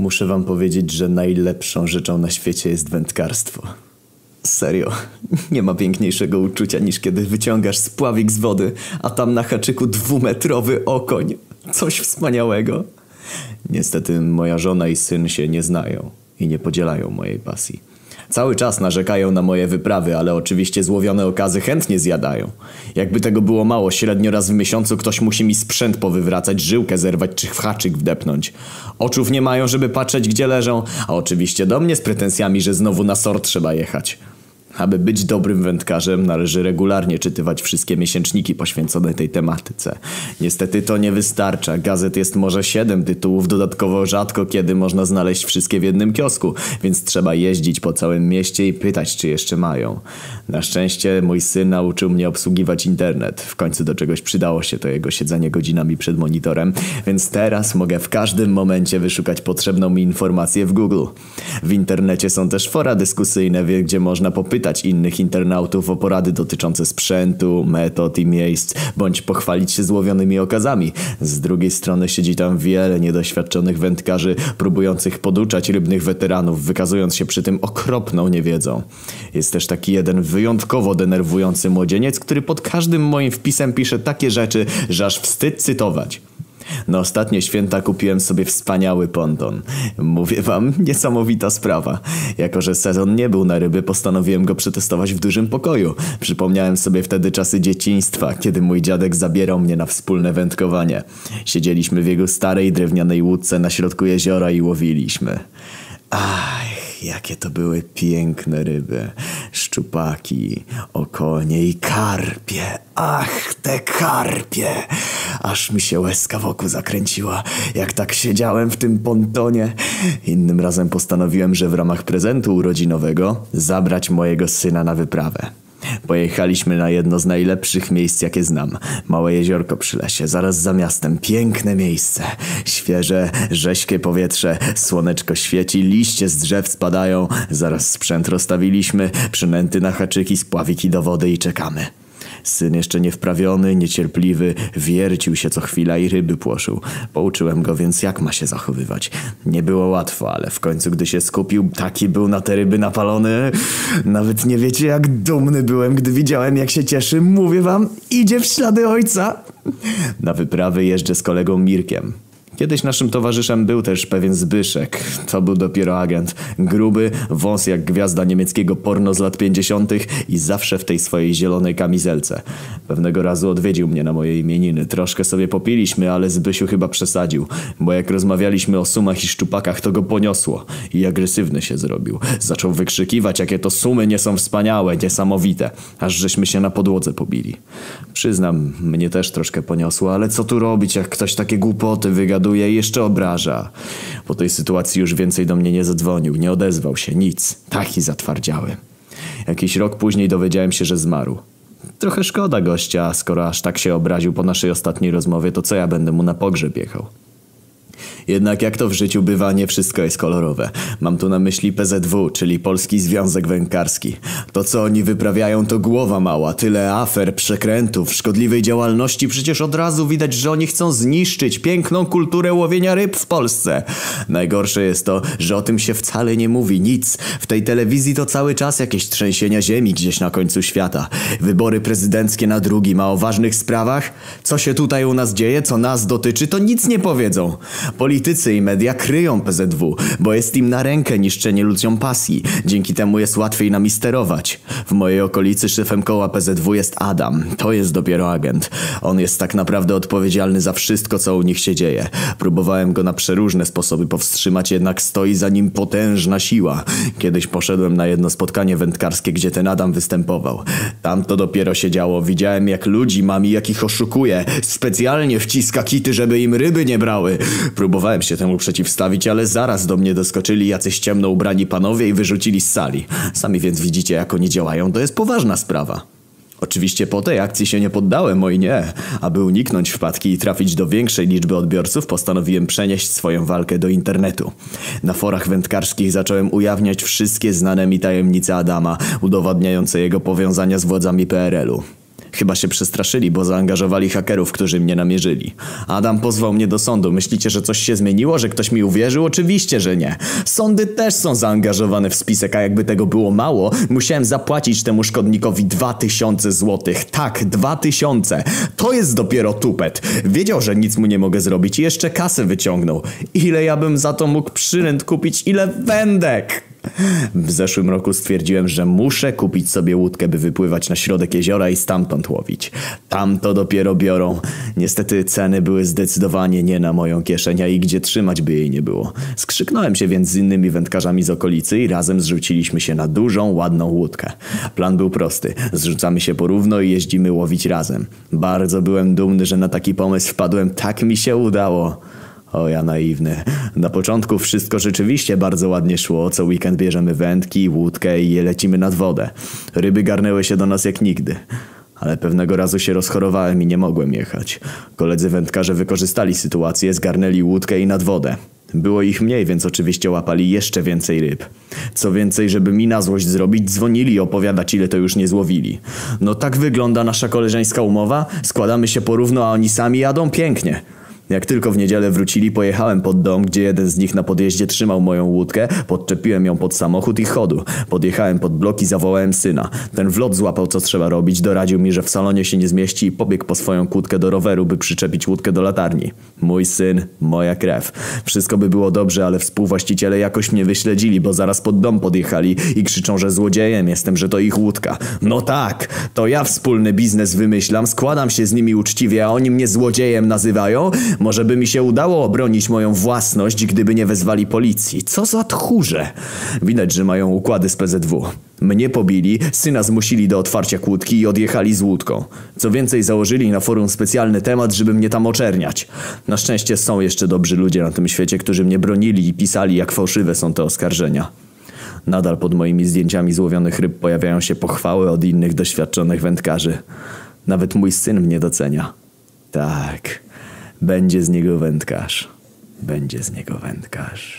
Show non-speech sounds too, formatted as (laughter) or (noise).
Muszę wam powiedzieć, że najlepszą rzeczą na świecie jest wędkarstwo. Serio, (laughs) nie ma piękniejszego uczucia niż kiedy wyciągasz spławik z wody, a tam na haczyku dwumetrowy okoń. Coś wspaniałego. Niestety moja żona i syn się nie znają i nie podzielają mojej pasji. Cały czas narzekają na moje wyprawy, ale oczywiście złowione okazy chętnie zjadają. Jakby tego było mało, średnio raz w miesiącu ktoś musi mi sprzęt powywracać, żyłkę zerwać czy w haczyk wdepnąć. Oczów nie mają, żeby patrzeć gdzie leżą, a oczywiście do mnie z pretensjami, że znowu na sort trzeba jechać. Aby być dobrym wędkarzem, należy regularnie czytywać wszystkie miesięczniki poświęcone tej tematyce. Niestety to nie wystarcza. Gazet jest może siedem tytułów, dodatkowo rzadko kiedy można znaleźć wszystkie w jednym kiosku, więc trzeba jeździć po całym mieście i pytać, czy jeszcze mają. Na szczęście mój syn nauczył mnie obsługiwać internet. W końcu do czegoś przydało się to jego siedzenie godzinami przed monitorem, więc teraz mogę w każdym momencie wyszukać potrzebną mi informację w Google. W internecie są też fora dyskusyjne, gdzie można popytać zapytać innych internautów o porady dotyczące sprzętu, metod i miejsc, bądź pochwalić się złowionymi okazami. Z drugiej strony siedzi tam wiele niedoświadczonych wędkarzy, próbujących poduczać rybnych weteranów, wykazując się przy tym okropną niewiedzą. Jest też taki jeden wyjątkowo denerwujący młodzieniec, który pod każdym moim wpisem pisze takie rzeczy, że aż wstyd cytować. Na ostatnie święta kupiłem sobie wspaniały ponton. Mówię wam, niesamowita sprawa. Jako, że sezon nie był na ryby, postanowiłem go przetestować w dużym pokoju. Przypomniałem sobie wtedy czasy dzieciństwa, kiedy mój dziadek zabierał mnie na wspólne wędkowanie. Siedzieliśmy w jego starej drewnianej łódce na środku jeziora i łowiliśmy. Ach, jakie to były piękne ryby. Szczupaki, okonie i karpie. Ach, te karpie! Aż mi się łezka wokół zakręciła, jak tak siedziałem w tym pontonie. Innym razem postanowiłem, że w ramach prezentu urodzinowego zabrać mojego syna na wyprawę. Pojechaliśmy na jedno z najlepszych miejsc, jakie znam. Małe jeziorko przy lesie, zaraz za miastem. Piękne miejsce. Świeże, rześkie powietrze, słoneczko świeci, liście z drzew spadają. Zaraz sprzęt rozstawiliśmy, przynęty na haczyki, spławiki do wody i czekamy. Syn jeszcze niewprawiony, niecierpliwy, wiercił się co chwila i ryby płoszył. Pouczyłem go więc jak ma się zachowywać. Nie było łatwo, ale w końcu gdy się skupił, taki był na te ryby napalony. Nawet nie wiecie jak dumny byłem, gdy widziałem jak się cieszy. Mówię wam, idzie w ślady ojca. Na wyprawy jeżdżę z kolegą Mirkiem. Kiedyś naszym towarzyszem był też pewien Zbyszek. To był dopiero agent. Gruby, wąs jak gwiazda niemieckiego porno z lat 50. i zawsze w tej swojej zielonej kamizelce. Pewnego razu odwiedził mnie na moje imieniny. Troszkę sobie popiliśmy, ale Zbysiu chyba przesadził, bo jak rozmawialiśmy o sumach i szczupakach, to go poniosło i agresywny się zrobił. Zaczął wykrzykiwać, jakie to sumy nie są wspaniałe, niesamowite, aż żeśmy się na podłodze pobili. Przyznam, mnie też troszkę poniosło, ale co tu robić, jak ktoś takie głupoty wygaduje i jeszcze obraża. Po tej sytuacji już więcej do mnie nie zadzwonił, nie odezwał się, nic. Taki zatwardziały. Jakiś rok później dowiedziałem się, że zmarł. Trochę szkoda gościa, skoro aż tak się obraził po naszej ostatniej rozmowie, to co ja będę mu na pogrzeb jechał? Jednak jak to w życiu bywa, nie wszystko jest kolorowe. Mam tu na myśli PZW, czyli Polski Związek Wędkarski. To co oni wyprawiają to głowa mała, tyle afer, przekrętów, szkodliwej działalności, przecież od razu widać, że oni chcą zniszczyć piękną kulturę łowienia ryb w Polsce. Najgorsze jest to, że o tym się wcale nie mówi, nic. W tej telewizji to cały czas jakieś trzęsienia ziemi gdzieś na końcu świata. Wybory prezydenckie na drugim, a o ważnych sprawach? Co się tutaj u nas dzieje, co nas dotyczy, to nic nie powiedzą. Politycy i media kryją PZW, bo jest im na rękę niszczenie ludziom pasji. Dzięki temu jest łatwiej nami sterować. W mojej okolicy szefem koła PZW jest Adam. To jest dopiero agent. On jest tak naprawdę odpowiedzialny za wszystko, co u nich się dzieje. Próbowałem go na przeróżne sposoby powstrzymać, jednak stoi za nim potężna siła. Kiedyś poszedłem na jedno spotkanie wędkarskie, gdzie ten Adam występował. Tam to dopiero się działo. Widziałem jak ludzi mami, jak ich oszukuje. Specjalnie wciska kity, żeby im ryby nie brały. Próbowałem się temu przeciwstawić, ale zaraz do mnie doskoczyli jacyś ciemno ubrani panowie i wyrzucili z sali. Sami więc widzicie, jak oni działają, to jest poważna sprawa. Oczywiście po tej akcji się nie poddałem, oj nie. Aby uniknąć wpadki i trafić do większej liczby odbiorców, postanowiłem przenieść swoją walkę do internetu. Na forach wędkarskich zacząłem ujawniać wszystkie znane mi tajemnice Adama, udowadniające jego powiązania z władzami PRL-u. Chyba się przestraszyli, bo zaangażowali hakerów, którzy mnie namierzyli. Adam pozwał mnie do sądu. Myślicie, że coś się zmieniło, że ktoś mi uwierzył? Oczywiście, że nie. Sądy też są zaangażowane w spisek, a jakby tego było mało, musiałem zapłacić temu szkodnikowi 2000 złotych. Tak, 2000. To jest dopiero tupet. Wiedział, że nic mu nie mogę zrobić i jeszcze kasę wyciągnął. Ile ja bym za to mógł przyręt kupić? Ile wędek? W zeszłym roku stwierdziłem, że muszę kupić sobie łódkę, by wypływać na środek jeziora i stamtąd łowić. Tam to dopiero biorą. Niestety ceny były zdecydowanie nie na moją kieszeń, a i gdzie trzymać by jej nie było. Skrzyknąłem się więc z innymi wędkarzami z okolicy i razem zrzuciliśmy się na dużą, ładną łódkę. Plan był prosty. Zrzucamy się porówno i jeździmy łowić razem. Bardzo byłem dumny, że na taki pomysł wpadłem. Tak mi się udało. O ja naiwny. Na początku wszystko rzeczywiście bardzo ładnie szło. Co weekend bierzemy wędki, łódkę i je lecimy nad wodę. Ryby garnęły się do nas jak nigdy. Ale pewnego razu się rozchorowałem i nie mogłem jechać. Koledzy wędkarze wykorzystali sytuację, zgarnęli łódkę i nad wodę. Było ich mniej, więc oczywiście łapali jeszcze więcej ryb. Co więcej, żeby mi na złość zrobić, dzwonili i opowiadać ile to już nie złowili. No tak wygląda nasza koleżeńska umowa. Składamy się porówno, a oni sami jadą pięknie. Jak tylko w niedzielę wrócili, pojechałem pod dom, gdzie jeden z nich na podjeździe trzymał moją łódkę, podczepiłem ją pod samochód i chodu. Podjechałem pod blok i zawołałem syna. Ten wlot złapał co trzeba robić, doradził mi, że w salonie się nie zmieści i pobiegł po swoją kłódkę do roweru, by przyczepić łódkę do latarni. Mój syn, moja krew. Wszystko by było dobrze, ale współwłaściciele jakoś mnie wyśledzili, bo zaraz pod dom podjechali i krzyczą, że złodziejem jestem, że to ich łódka. No tak, to ja wspólny biznes wymyślam, składam się z nimi uczciwie, a oni mnie złodziejem nazywają? Może by mi się udało obronić moją własność, gdyby nie wezwali policji. Co za tchórze! Widać, że mają układy z PZW. Mnie pobili, syna zmusili do otwarcia kłódki i odjechali z łódką. Co więcej, założyli na forum specjalny temat, żeby mnie tam oczerniać. Na szczęście są jeszcze dobrzy ludzie na tym świecie, którzy mnie bronili i pisali, jak fałszywe są te oskarżenia. Nadal pod moimi zdjęciami złowionych ryb pojawiają się pochwały od innych doświadczonych wędkarzy. Nawet mój syn mnie docenia. Tak. Będzie z niego wędkarz. Będzie z niego wędkarz.